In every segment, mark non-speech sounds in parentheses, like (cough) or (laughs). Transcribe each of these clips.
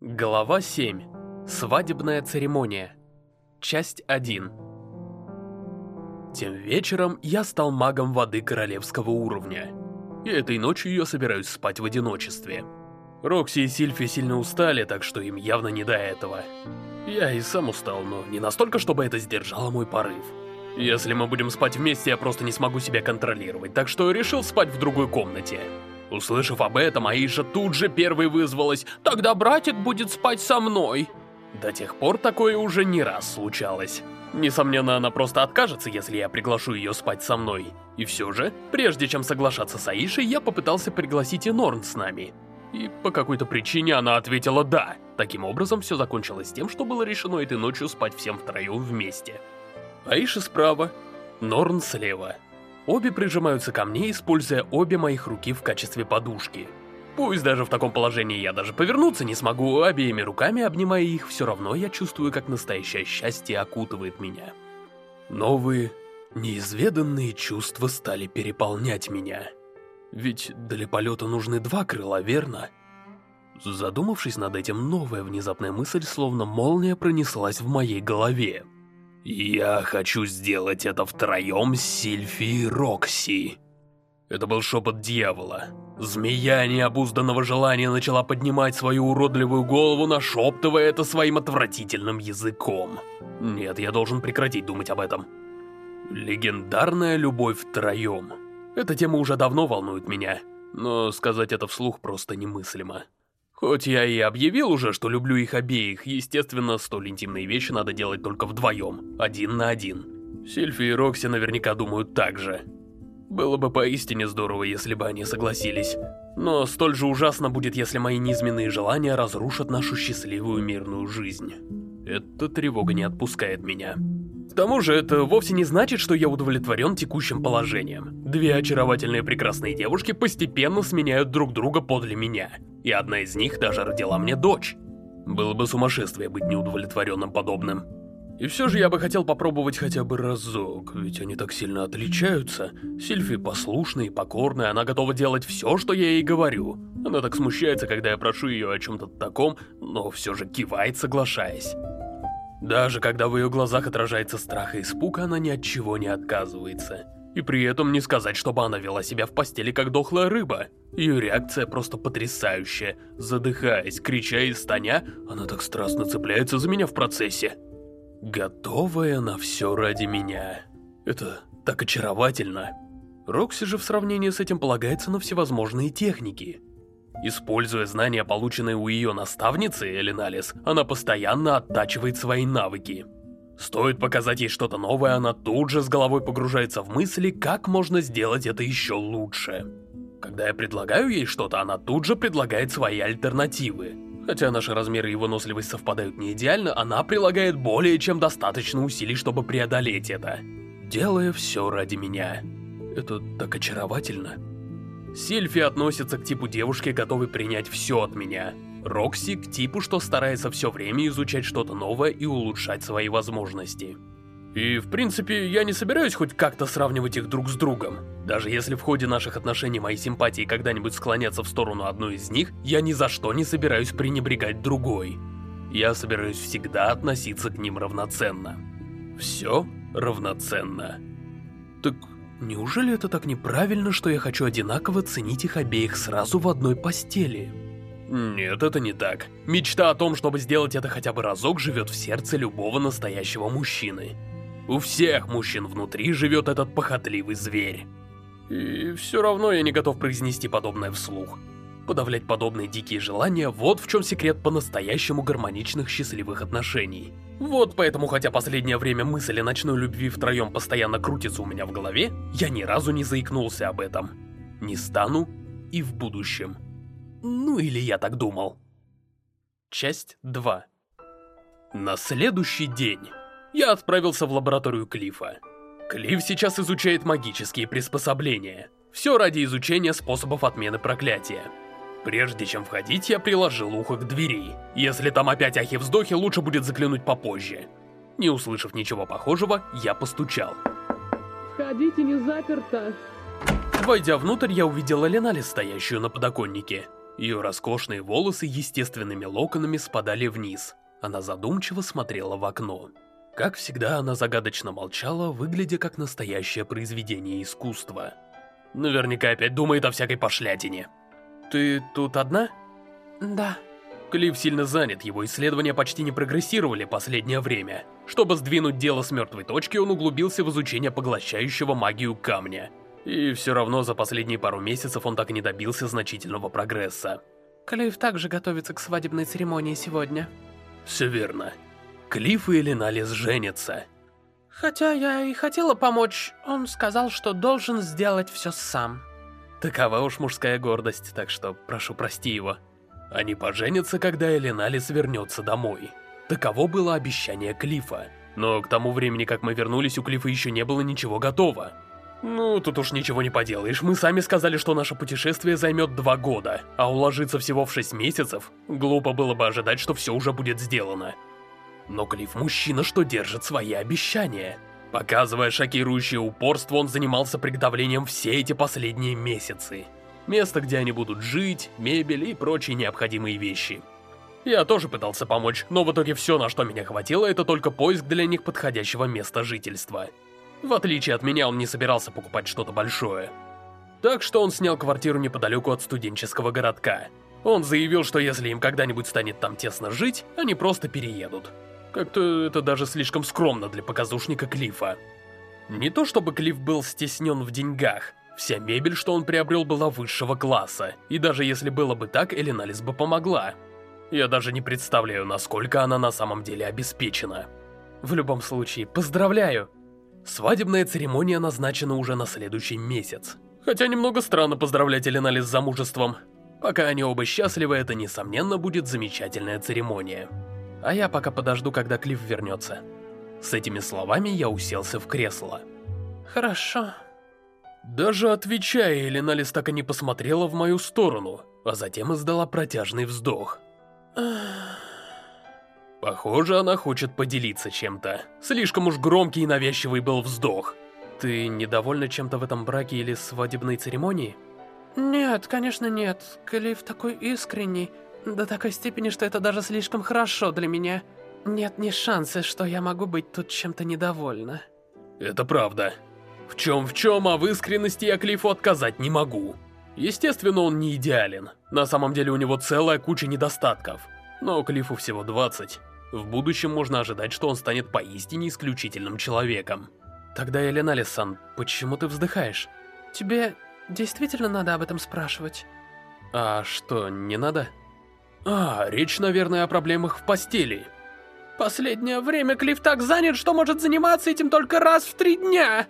Глава 7. Свадебная церемония. Часть 1. Тем вечером я стал магом воды королевского уровня. И этой ночью я собираюсь спать в одиночестве. Рокси и Сильфи сильно устали, так что им явно не до этого. Я и сам устал, но не настолько, чтобы это сдержало мой порыв. Если мы будем спать вместе, я просто не смогу себя контролировать, так что решил спать в другой комнате. Услышав об этом, Аиша тут же первой вызвалась «Тогда братик будет спать со мной!» До тех пор такое уже не раз случалось. Несомненно, она просто откажется, если я приглашу ее спать со мной. И все же, прежде чем соглашаться с Аишей, я попытался пригласить и Норн с нами. И по какой-то причине она ответила «да». Таким образом, все закончилось тем, что было решено этой ночью спать всем втроем вместе. Аиша справа, Норн слева. Обе прижимаются ко мне, используя обе моих руки в качестве подушки. Пусть даже в таком положении я даже повернуться не смогу, обеими руками обнимая их, все равно я чувствую, как настоящее счастье окутывает меня. Новые, неизведанные чувства стали переполнять меня. Ведь для полета нужны два крыла, верно? Задумавшись над этим, новая внезапная мысль, словно молния, пронеслась в моей голове. «Я хочу сделать это втроем с Сильфи и Рокси». Это был шепот дьявола. Змея необузданного желания начала поднимать свою уродливую голову, нашептывая это своим отвратительным языком. Нет, я должен прекратить думать об этом. Легендарная любовь втроем. Эта тема уже давно волнует меня, но сказать это вслух просто немыслимо. Хоть я и объявил уже, что люблю их обеих, естественно, столь интимные вещи надо делать только вдвоем, один на один. Сильфи и Рокси наверняка думают так же. Было бы поистине здорово, если бы они согласились. Но столь же ужасно будет, если мои низменные желания разрушат нашу счастливую мирную жизнь. Эта тревога не отпускает меня. Тому же, это вовсе не значит, что я удовлетворен текущим положением. Две очаровательные прекрасные девушки постепенно сменяют друг друга подле меня. И одна из них даже родила мне дочь. Было бы сумасшествие быть неудовлетворенным подобным. И все же я бы хотел попробовать хотя бы разок, ведь они так сильно отличаются. Сильфи послушная и покорная, она готова делать все, что я ей говорю. Она так смущается, когда я прошу ее о чем-то таком, но все же кивает, соглашаясь. Даже когда в ее глазах отражается страх и испуг, она ни от чего не отказывается. И при этом не сказать, чтобы она вела себя в постели как дохлая рыба. Ее реакция просто потрясающая. Задыхаясь, крича и стоня, она так страстно цепляется за меня в процессе. Готовая на все ради меня. Это так очаровательно. Рокси же в сравнении с этим полагается на всевозможные техники. Используя знания, полученные у ее наставницы, Элиналис, она постоянно оттачивает свои навыки. Стоит показать ей что-то новое, она тут же с головой погружается в мысли, как можно сделать это еще лучше. Когда я предлагаю ей что-то, она тут же предлагает свои альтернативы. Хотя наши размеры и выносливость совпадают не идеально, она прилагает более чем достаточно усилий, чтобы преодолеть это. Делая все ради меня. Это так очаровательно. Сильфи относится к типу девушки, готовой принять все от меня. Рокси к типу, что старается все время изучать что-то новое и улучшать свои возможности. И, в принципе, я не собираюсь хоть как-то сравнивать их друг с другом. Даже если в ходе наших отношений мои симпатии когда-нибудь склонятся в сторону одной из них, я ни за что не собираюсь пренебрегать другой. Я собираюсь всегда относиться к ним равноценно. Все равноценно. Так Неужели это так неправильно, что я хочу одинаково ценить их обеих сразу в одной постели? Нет, это не так. Мечта о том, чтобы сделать это хотя бы разок, живет в сердце любого настоящего мужчины. У всех мужчин внутри живет этот похотливый зверь. И все равно я не готов произнести подобное вслух. Подавлять подобные дикие желания – вот в чем секрет по-настоящему гармоничных счастливых отношений. Вот поэтому, хотя последнее время мысль о ночной любви втроем постоянно крутится у меня в голове, я ни разу не заикнулся об этом. Не стану и в будущем. Ну или я так думал. Часть 2 На следующий день я отправился в лабораторию Клифа. Клифф сейчас изучает магические приспособления. Все ради изучения способов отмены проклятия. Прежде чем входить, я приложил ухо к двери. Если там опять ахи-вздохи, лучше будет заглянуть попозже. Не услышав ничего похожего, я постучал. Входите, не заперто. Войдя внутрь, я увидела Ленали, стоящую на подоконнике. Ее роскошные волосы естественными локонами спадали вниз. Она задумчиво смотрела в окно. Как всегда, она загадочно молчала, выглядя как настоящее произведение искусства. Наверняка опять думает о всякой пошлятине. «Ты тут одна?» Да. Клифф сильно занят, его исследования почти не прогрессировали последнее время. Чтобы сдвинуть дело с мертвой точки, он углубился в изучение поглощающего магию камня. И все равно за последние пару месяцев он так и не добился значительного прогресса. Клифф также готовится к свадебной церемонии сегодня. Все верно. Клифф и Эленалис женятся. Хотя я и хотела помочь, он сказал, что должен сделать все сам. Такова уж мужская гордость, так что прошу прости его. Они поженятся, когда Эленалис вернется домой. Таково было обещание Клифа. Но к тому времени, как мы вернулись, у Клифа еще не было ничего готово. Ну, тут уж ничего не поделаешь. Мы сами сказали, что наше путешествие займет два года, а уложиться всего в шесть месяцев, глупо было бы ожидать, что все уже будет сделано. Но Клифф мужчина, что держит свои обещания. Показывая шокирующее упорство, он занимался приготовлением все эти последние месяцы. Место, где они будут жить, мебель и прочие необходимые вещи. Я тоже пытался помочь, но в итоге все, на что меня хватило, это только поиск для них подходящего места жительства. В отличие от меня, он не собирался покупать что-то большое. Так что он снял квартиру неподалеку от студенческого городка. Он заявил, что если им когда-нибудь станет там тесно жить, они просто переедут. Как-то это даже слишком скромно для показушника Клифа. Не то чтобы Клифф был стеснен в деньгах. Вся мебель, что он приобрел, была высшего класса. И даже если было бы так, Элиналис бы помогла. Я даже не представляю, насколько она на самом деле обеспечена. В любом случае, поздравляю! Свадебная церемония назначена уже на следующий месяц. Хотя немного странно поздравлять Эленали с замужеством. Пока они оба счастливы, это, несомненно, будет замечательная церемония. А я пока подожду, когда Клифф вернется. С этими словами я уселся в кресло. Хорошо. Даже отвечая, Эленалис так и не посмотрела в мою сторону, а затем издала протяжный вздох. Похоже, она хочет поделиться чем-то. Слишком уж громкий и навязчивый был вздох. Ты недовольна чем-то в этом браке или свадебной церемонии? Нет, конечно нет. Клифф такой искренний. До такой степени, что это даже слишком хорошо для меня. Нет ни шанса, что я могу быть тут чем-то недовольна. Это правда. В чем в чем, а в искренности я Клиффу отказать не могу. Естественно, он не идеален. На самом деле у него целая куча недостатков. Но Клиффу всего 20. В будущем можно ожидать, что он станет поистине исключительным человеком. Тогда, Елена Лисан, почему ты вздыхаешь? Тебе действительно надо об этом спрашивать? А что, не надо? А, речь, наверное, о проблемах в постели. Последнее время Клифф так занят, что может заниматься этим только раз в три дня.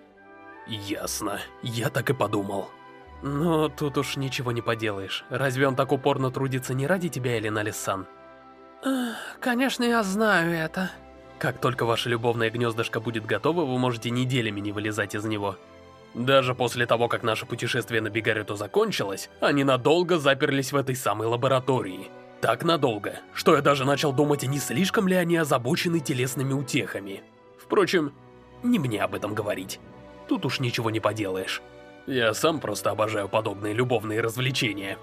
Ясно, я так и подумал. Но тут уж ничего не поделаешь. Разве он так упорно трудится не ради тебя, Элина Лисан? Конечно, я знаю это. Как только ваше любовное гнездышко будет готово, вы можете неделями не вылезать из него. Даже после того, как наше путешествие на Бигарету закончилось, они надолго заперлись в этой самой лаборатории. Так надолго, что я даже начал думать, не слишком ли они озабочены телесными утехами. Впрочем, не мне об этом говорить. Тут уж ничего не поделаешь. Я сам просто обожаю подобные любовные развлечения.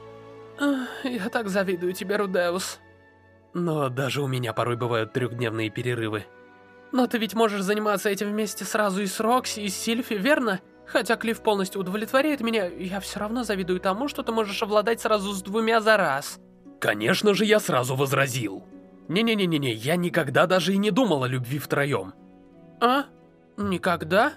Я так завидую тебе, Рудеус. Но даже у меня порой бывают трехдневные перерывы. Но ты ведь можешь заниматься этим вместе сразу и с Рокси, и с Сильфи, верно? Хотя Клифф полностью удовлетворяет меня, я все равно завидую тому, что ты можешь овладать сразу с двумя за раз. Конечно же, я сразу возразил. Не-не-не-не, я никогда даже и не думал о любви втроем. А? Никогда?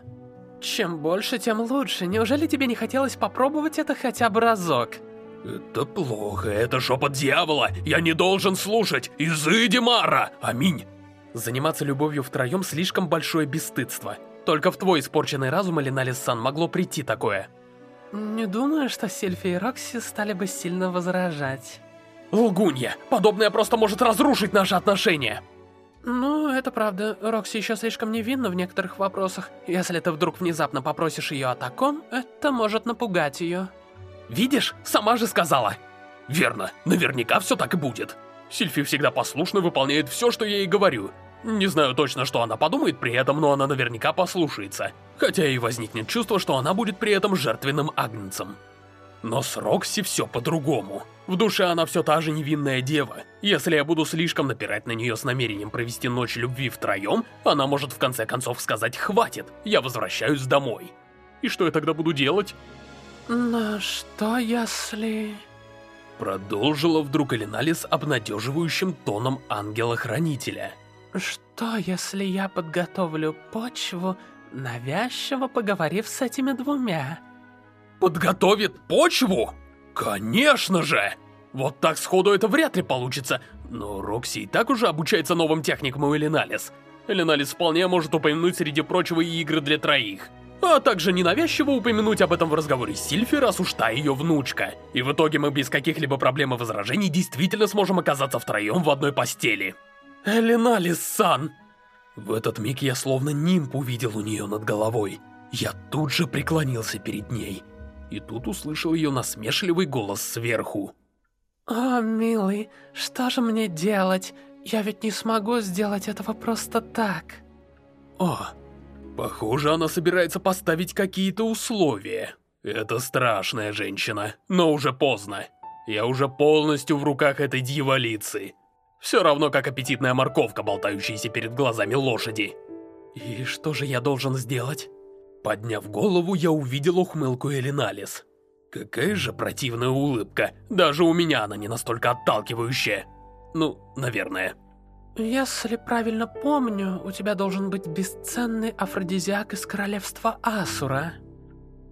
Чем больше, тем лучше. Неужели тебе не хотелось попробовать это хотя бы разок? Это плохо, это шепот дьявола, я не должен слушать, изыди Мара, аминь. Заниматься любовью втроем слишком большое бесстыдство. Только в твой испорченный разум или Сан могло прийти такое. Не думаю, что Сильфи и Рокси стали бы сильно возражать. Лгунья, подобное просто может разрушить наши отношения. Ну, это правда. Рокси еще слишком невинна в некоторых вопросах. Если ты вдруг внезапно попросишь ее о таком, это может напугать ее. Видишь, сама же сказала. Верно, наверняка все так и будет. Сильфи всегда послушно выполняет все, что я ей говорю. Не знаю точно, что она подумает при этом, но она наверняка послушается. Хотя и возникнет чувство, что она будет при этом жертвенным агнцем. Но с Рокси все по-другому. В душе она все та же невинная дева. Если я буду слишком напирать на нее с намерением провести ночь любви втроем, она может в конце концов сказать «хватит, я возвращаюсь домой». И что я тогда буду делать? Но что если... Продолжила вдруг Элиналис обнадеживающим тоном ангела-хранителя. Что если я подготовлю почву, навязчиво поговорив с этими двумя? Подготовит почву? Конечно же! Вот так сходу это вряд ли получится. Но Рокси и так уже обучается новым техникам у Элиналис. Элиналис вполне может упомянуть среди прочего и игры для троих. А также ненавязчиво упомянуть об этом в разговоре с Сильфи, раз уж та ее внучка. И в итоге мы без каких-либо проблем и возражений действительно сможем оказаться втроем в одной постели. Элиналис-сан! В этот миг я словно нимб увидел у нее над головой. Я тут же преклонился перед ней. И тут услышал ее насмешливый голос сверху. «О, милый, что же мне делать? Я ведь не смогу сделать этого просто так». «О, похоже, она собирается поставить какие-то условия. Это страшная женщина, но уже поздно. Я уже полностью в руках этой дьяволицы. Все равно, как аппетитная морковка, болтающаяся перед глазами лошади. И что же я должен сделать?» Подняв голову, я увидел ухмылку Элиналис. Какая же противная улыбка. Даже у меня она не настолько отталкивающая. Ну, наверное. Если правильно помню, у тебя должен быть бесценный афродизиак из королевства Асура.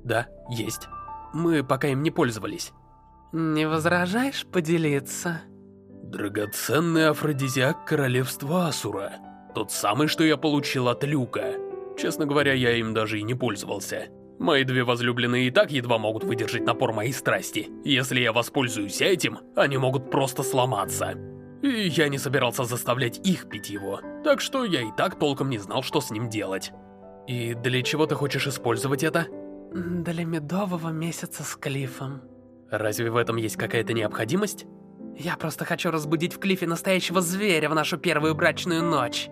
Да, есть. Мы пока им не пользовались. Не возражаешь поделиться? Драгоценный афродизиак королевства Асура. Тот самый, что я получил от Люка. Честно говоря, я им даже и не пользовался. Мои две возлюбленные и так едва могут выдержать напор моей страсти. Если я воспользуюсь этим, они могут просто сломаться. И я не собирался заставлять их пить его, так что я и так толком не знал, что с ним делать. И для чего ты хочешь использовать это? Для медового месяца с Клиффом. Разве в этом есть какая-то необходимость? Я просто хочу разбудить в Клиффе настоящего зверя в нашу первую брачную ночь.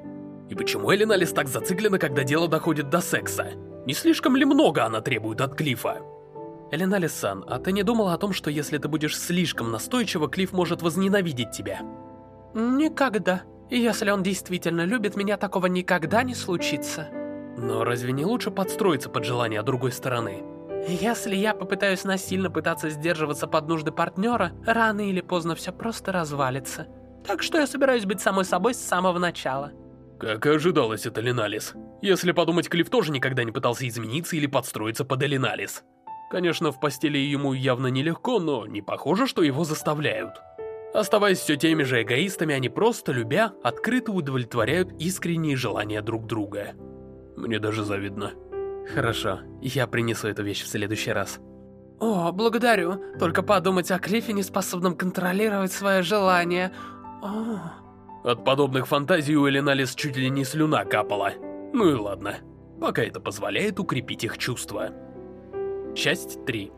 И почему Элиналис так зациклена, когда дело доходит до секса? Не слишком ли много она требует от Клифа? Элиналис-сан, а ты не думала о том, что если ты будешь слишком настойчива, Клифф может возненавидеть тебя? Никогда. И если он действительно любит меня, такого никогда не случится. Но разве не лучше подстроиться под желание другой стороны? Если я попытаюсь насильно пытаться сдерживаться под нужды партнера, рано или поздно все просто развалится. Так что я собираюсь быть самой собой с самого начала. Как и ожидалось от Элиналис. Если подумать, Клифф тоже никогда не пытался измениться или подстроиться под Элиналис. Конечно, в постели ему явно нелегко, но не похоже, что его заставляют. Оставаясь все теми же эгоистами, они просто, любя, открыто удовлетворяют искренние желания друг друга. Мне даже завидно. Хорошо, я принесу эту вещь в следующий раз. О, благодарю. Только подумать о Клиффе, не способном контролировать свое желание. О... От подобных фантазий у Элиналис чуть ли не слюна капала. Ну и ладно, пока это позволяет укрепить их чувства. Часть 3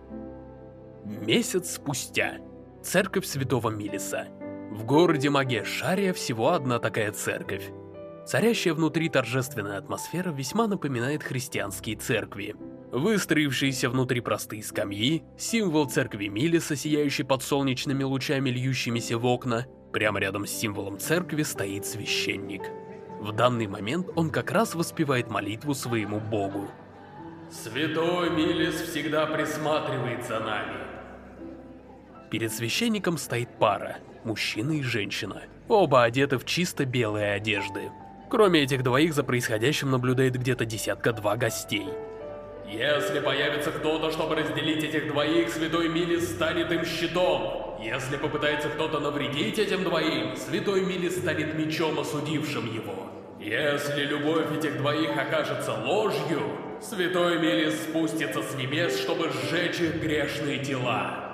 Месяц спустя. Церковь Святого Милиса. В городе Магешария всего одна такая церковь. Царящая внутри торжественная атмосфера весьма напоминает христианские церкви. Выстроившиеся внутри простые скамьи, символ церкви Милиса, сияющий под солнечными лучами, льющимися в окна, Прямо рядом с символом церкви стоит священник. В данный момент он как раз воспевает молитву своему богу. «Святой Милис всегда присматривает за нами». Перед священником стоит пара, мужчина и женщина, оба одеты в чисто белые одежды. Кроме этих двоих, за происходящим наблюдает где-то десятка-два гостей. Если появится кто-то, чтобы разделить этих двоих, Святой Милис станет им щитом. Если попытается кто-то навредить этим двоим, Святой Милис станет мечом, осудившим его. Если любовь этих двоих окажется ложью, Святой Милис спустится с небес, чтобы сжечь их грешные тела.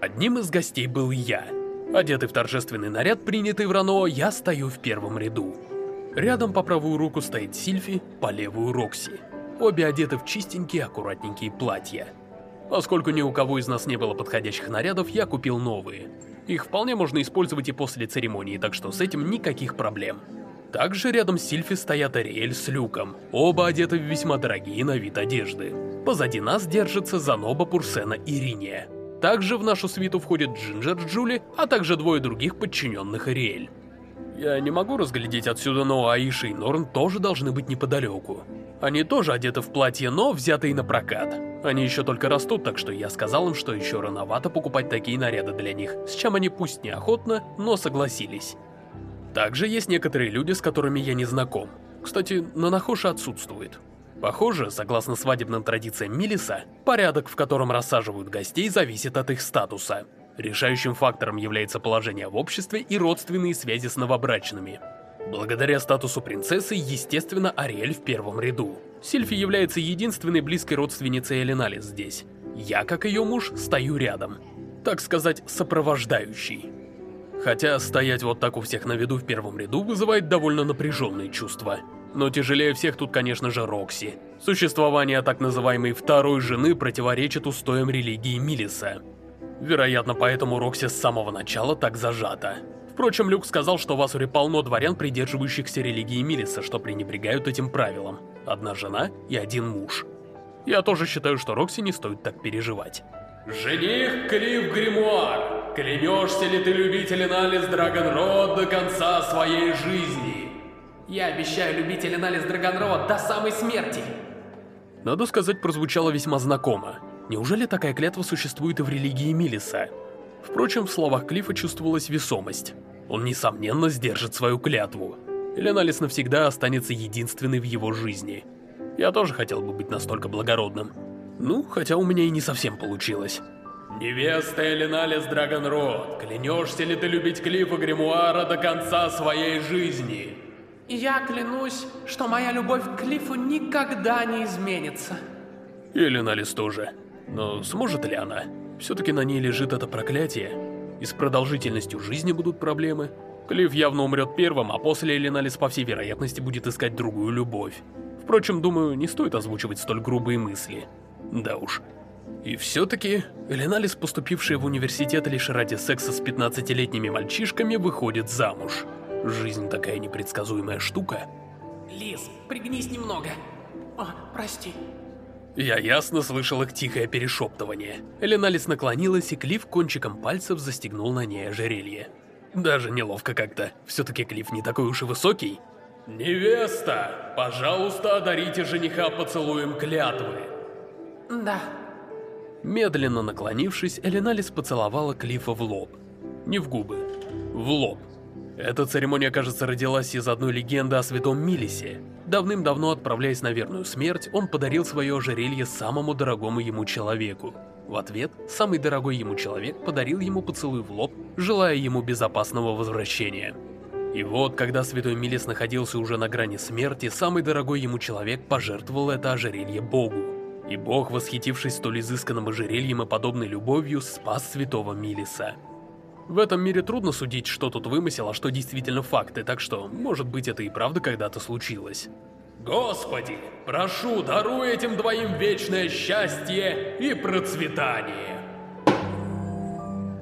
Одним из гостей был я. Одетый в торжественный наряд, принятый в Рано, я стою в первом ряду. Рядом по правую руку стоит Сильфи, по левую Рокси. Обе одеты в чистенькие, аккуратненькие платья. Поскольку ни у кого из нас не было подходящих нарядов, я купил новые. Их вполне можно использовать и после церемонии, так что с этим никаких проблем. Также рядом с Сильфи стоят Ариэль с Люком, оба одеты в весьма дорогие на вид одежды. Позади нас держится Заноба, Пурсена и Риния. Также в нашу свиту входит Джинджер Джули, а также двое других подчиненных Ариэль. Я не могу разглядеть отсюда, но Аиша и Норн тоже должны быть неподалеку. Они тоже одеты в платье, но взятые на прокат. Они еще только растут, так что я сказал им, что еще рановато покупать такие наряды для них, с чем они пусть неохотно, но согласились. Также есть некоторые люди, с которыми я не знаком. Кстати, Нанахоша отсутствует. Похоже, согласно свадебным традициям Милиса, порядок, в котором рассаживают гостей, зависит от их статуса. Решающим фактором является положение в обществе и родственные связи с новобрачными. Благодаря статусу принцессы, естественно, Ариэль в первом ряду. Сильфи является единственной близкой родственницей Элиналис здесь. Я, как ее муж, стою рядом. Так сказать, сопровождающий. Хотя стоять вот так у всех на виду в первом ряду вызывает довольно напряженные чувства. Но тяжелее всех тут, конечно же, Рокси. Существование так называемой второй жены противоречит устоям религии Милиса. Вероятно, поэтому Рокси с самого начала так зажата. Впрочем, Люк сказал, что в Асуре полно дворян, придерживающихся религии Милиса, что пренебрегают этим правилам. Одна жена и один муж. Я тоже считаю, что Рокси не стоит так переживать. Жених Клифф Гримуар, клянешься ли ты любить Эленалис Драгонрод до конца своей жизни? Я обещаю любить Эленалис Драгонрод до самой смерти. Надо сказать, прозвучало весьма знакомо. Неужели такая клятва существует и в религии Милиса? Впрочем, в словах Клифа чувствовалась весомость. Он, несомненно, сдержит свою клятву. Эленалис навсегда останется единственной в его жизни. Я тоже хотел бы быть настолько благородным. Ну, хотя у меня и не совсем получилось. Невеста Эленалис Драгонрод, клянешься ли ты любить Клифа Гримуара до конца своей жизни? Я клянусь, что моя любовь к Клифу никогда не изменится. И Эленалис тоже. Но сможет ли она? Все-таки на ней лежит это проклятие. И с продолжительностью жизни будут проблемы. Клифф явно умрет первым, а после Элиналис по всей вероятности будет искать другую любовь. Впрочем, думаю, не стоит озвучивать столь грубые мысли. Да уж. И все-таки, Элиналис, поступившая в университет лишь ради секса с 15-летними мальчишками, выходит замуж. Жизнь такая непредсказуемая штука. Лиз, пригнись немного. О, прости. Я ясно слышал их тихое перешептывание. Эленалис наклонилась, и Клифф кончиком пальцев застегнул на ней ожерелье. Даже неловко как-то. Все-таки Клифф не такой уж и высокий. «Невеста, пожалуйста, одарите жениха поцелуем клятвы». «Да». Медленно наклонившись, Эленалис поцеловала Клиффа в лоб. Не в губы, в лоб. Эта церемония, кажется, родилась из одной легенды о святом Милисе. Давным-давно отправляясь на верную смерть, он подарил свое ожерелье самому дорогому ему человеку. В ответ, самый дорогой ему человек подарил ему поцелуй в лоб, желая ему безопасного возвращения. И вот, когда святой Милис находился уже на грани смерти, самый дорогой ему человек пожертвовал это ожерелье Богу. И Бог, восхитившись столь изысканным ожерельем и подобной любовью, спас святого Милиса. В этом мире трудно судить, что тут вымысел, а что действительно факты, так что, может быть, это и правда когда-то случилось. Господи, прошу, даруй этим двоим вечное счастье и процветание.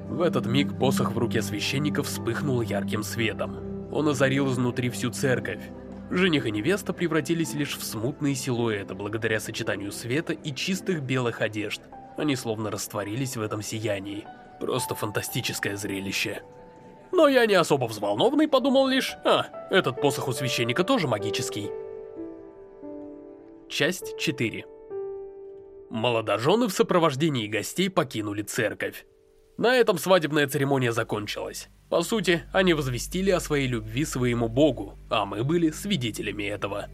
В этот миг посох в руке священника вспыхнул ярким светом. Он озарил изнутри всю церковь. Жених и невеста превратились лишь в смутные силуэты благодаря сочетанию света и чистых белых одежд. Они словно растворились в этом сиянии. Просто фантастическое зрелище. Но я не особо взволнованный, подумал лишь, а, этот посох у священника тоже магический. Часть 4 Молодожены в сопровождении гостей покинули церковь. На этом свадебная церемония закончилась. По сути, они возвестили о своей любви своему богу, а мы были свидетелями этого.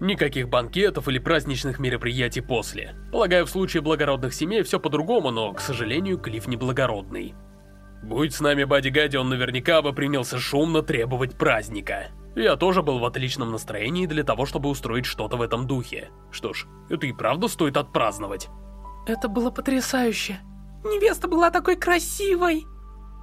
Никаких банкетов или праздничных мероприятий после. Полагаю, в случае благородных семей все по-другому, но, к сожалению, Клифф неблагородный. Будь с нами Бадди Гадди, он наверняка бы принялся шумно требовать праздника. Я тоже был в отличном настроении для того, чтобы устроить что-то в этом духе. Что ж, это и правда стоит отпраздновать. Это было потрясающе. Невеста была такой красивой.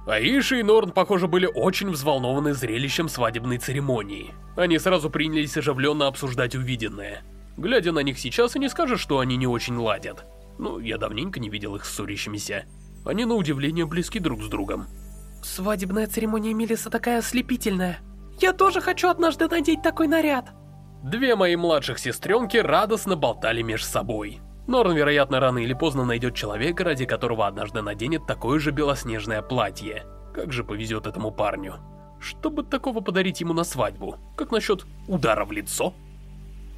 Аиша и Норн, похоже, были очень взволнованы зрелищем свадебной церемонии. Они сразу принялись оживленно обсуждать увиденное. Глядя на них сейчас, и не скажешь, что они не очень ладят. Ну, я давненько не видел их ссорящимися. Они, на удивление, близки друг с другом. Свадебная церемония Милиса такая ослепительная. Я тоже хочу однажды надеть такой наряд. Две мои младших сестренки радостно болтали между собой. Норн, вероятно, рано или поздно найдет человека, ради которого однажды наденет такое же белоснежное платье. Как же повезет этому парню. Чтобы такого подарить ему на свадьбу? Как насчет удара в лицо?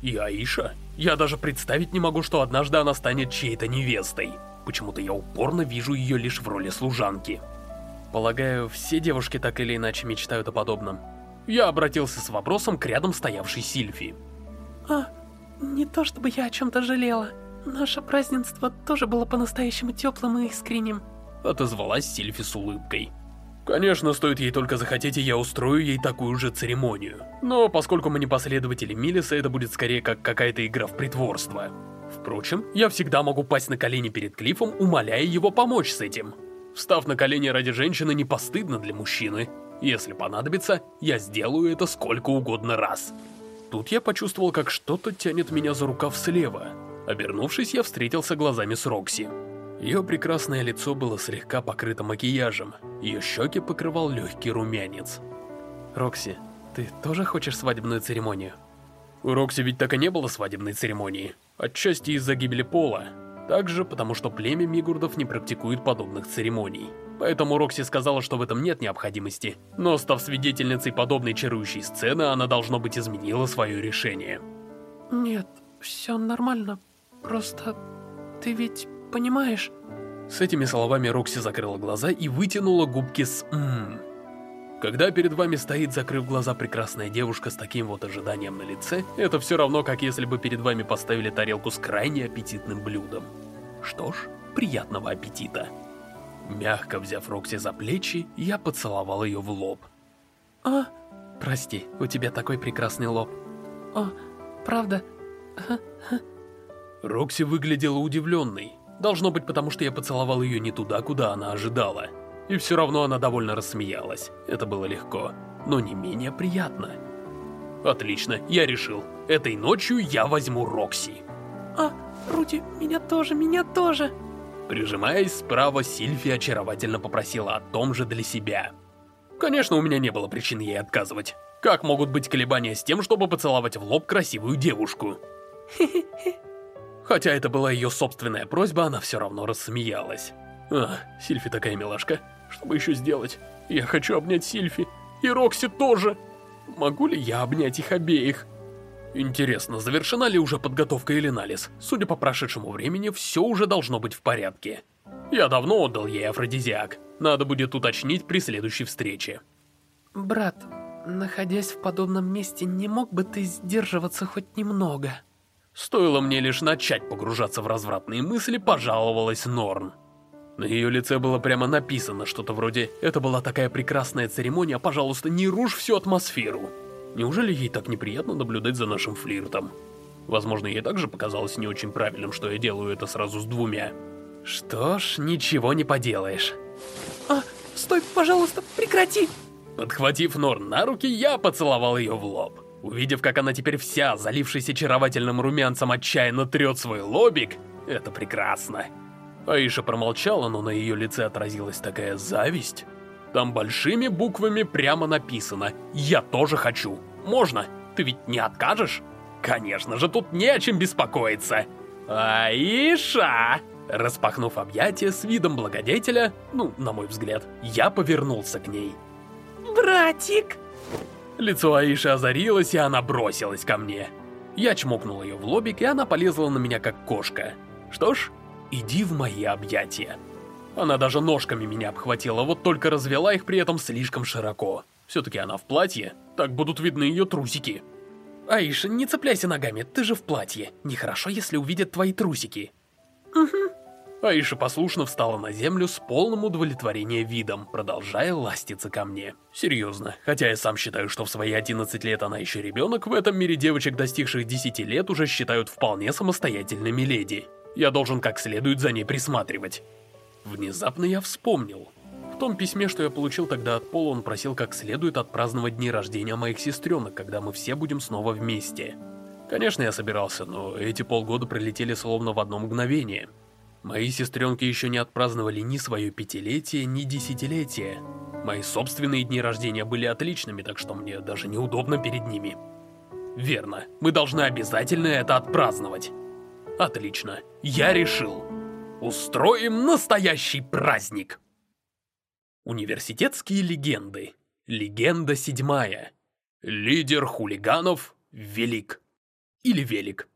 И Аиша? Я даже представить не могу, что однажды она станет чьей-то невестой. Почему-то я упорно вижу ее лишь в роли служанки. Полагаю, все девушки так или иначе мечтают о подобном. Я обратился с вопросом к рядом стоявшей Сильфи. А, не то чтобы я о чем-то жалела. Наше празднество тоже было по-настоящему теплым и искренним. Отозвалась Сильфи с улыбкой. Конечно, стоит ей только захотеть, и я устрою ей такую же церемонию. Но поскольку мы не последователи Милиса, это будет скорее как какая-то игра в притворство. Впрочем, я всегда могу пасть на колени перед Клиффом, умоляя его помочь с этим. Встав на колени ради женщины не постыдно для мужчины. Если понадобится, я сделаю это сколько угодно раз. Тут я почувствовал, как что-то тянет меня за рукав слева. Обернувшись, я встретился глазами с Рокси. Ее прекрасное лицо было слегка покрыто макияжем, ее щеки покрывал легкий румянец. «Рокси, ты тоже хочешь свадебную церемонию?» У Рокси ведь так и не было свадебной церемонии. Отчасти из-за гибели Пола. Также потому, что племя Мигурдов не практикует подобных церемоний. Поэтому Рокси сказала, что в этом нет необходимости. Но став свидетельницей подобной чарующей сцены, она, должно быть, изменила свое решение. «Нет, все нормально. Просто ты ведь понимаешь? С этими словами Рокси закрыла глаза и вытянула губки с «ммм». Когда перед вами стоит, закрыв глаза, прекрасная девушка с таким вот ожиданием на лице, это все равно, как если бы перед вами поставили тарелку с крайне аппетитным блюдом. Что ж, приятного аппетита. Мягко взяв Рокси за плечи, я поцеловал ее в лоб. А, прости, у тебя такой прекрасный лоб. О, правда? Рокси выглядела удивленной. Должно быть, потому что я поцеловал ее не туда, куда она ожидала. И все равно она довольно рассмеялась. Это было легко, но не менее приятно. Отлично, я решил. Этой ночью я возьму Рокси. А, Руди, меня тоже, меня тоже. Прижимаясь справа, Сильфи очаровательно попросила о том же для себя. Конечно, у меня не было причин ей отказывать. Как могут быть колебания с тем, чтобы поцеловать в лоб красивую девушку? (laughs) Хотя это была ее собственная просьба, она все равно рассмеялась. А, Сильфи такая милашка. Что бы еще сделать? Я хочу обнять Сильфи. И Рокси тоже. Могу ли я обнять их обеих? Интересно, завершена ли уже подготовка или? Судя по прошедшему времени, все уже должно быть в порядке. Я давно отдал ей афродизиак. Надо будет уточнить при следующей встрече. Брат, находясь в подобном месте, не мог бы ты сдерживаться хоть немного? Стоило мне лишь начать погружаться в развратные мысли, пожаловалась Норн. На ее лице было прямо написано что-то вроде «Это была такая прекрасная церемония, пожалуйста, не рушь всю атмосферу». Неужели ей так неприятно наблюдать за нашим флиртом? Возможно, ей также показалось не очень правильным, что я делаю это сразу с двумя. Что ж, ничего не поделаешь. А, стой, пожалуйста, прекрати! Подхватив Норн на руки, я поцеловал ее в лоб. Увидев, как она теперь вся, залившись очаровательным румянцем, отчаянно трет свой лобик, это прекрасно. Аиша промолчала, но на ее лице отразилась такая зависть. Там большими буквами прямо написано «Я тоже хочу». Можно? Ты ведь не откажешь? Конечно же, тут не о чем беспокоиться. Аиша! Распахнув объятия с видом благодетеля, ну, на мой взгляд, я повернулся к ней. «Братик!» Лицо Аиши озарилось, и она бросилась ко мне. Я чмокнул ее в лобик, и она полезла на меня как кошка. Что ж, иди в мои объятия. Она даже ножками меня обхватила, вот только развела их при этом слишком широко. Все-таки она в платье, так будут видны ее трусики. Аиша, не цепляйся ногами, ты же в платье. Нехорошо, если увидят твои трусики. Угу. Аиша послушно встала на землю с полным удовлетворением видом, продолжая ластиться ко мне. Серьезно, хотя я сам считаю, что в свои 11 лет она еще ребенок, в этом мире девочек, достигших 10 лет, уже считают вполне самостоятельными леди. Я должен как следует за ней присматривать. Внезапно я вспомнил. В том письме, что я получил тогда от Пола, он просил как следует отпраздновать дни рождения моих сестренок, когда мы все будем снова вместе. Конечно, я собирался, но эти полгода пролетели словно в одно мгновение. Мои сестренки еще не отпраздновали ни свое пятилетие, ни десятилетие. Мои собственные дни рождения были отличными, так что мне даже неудобно перед ними. Верно, мы должны обязательно это отпраздновать. Отлично, я решил. Устроим настоящий праздник! Университетские легенды. Легенда седьмая. Лидер хулиганов Велик. Или Велик.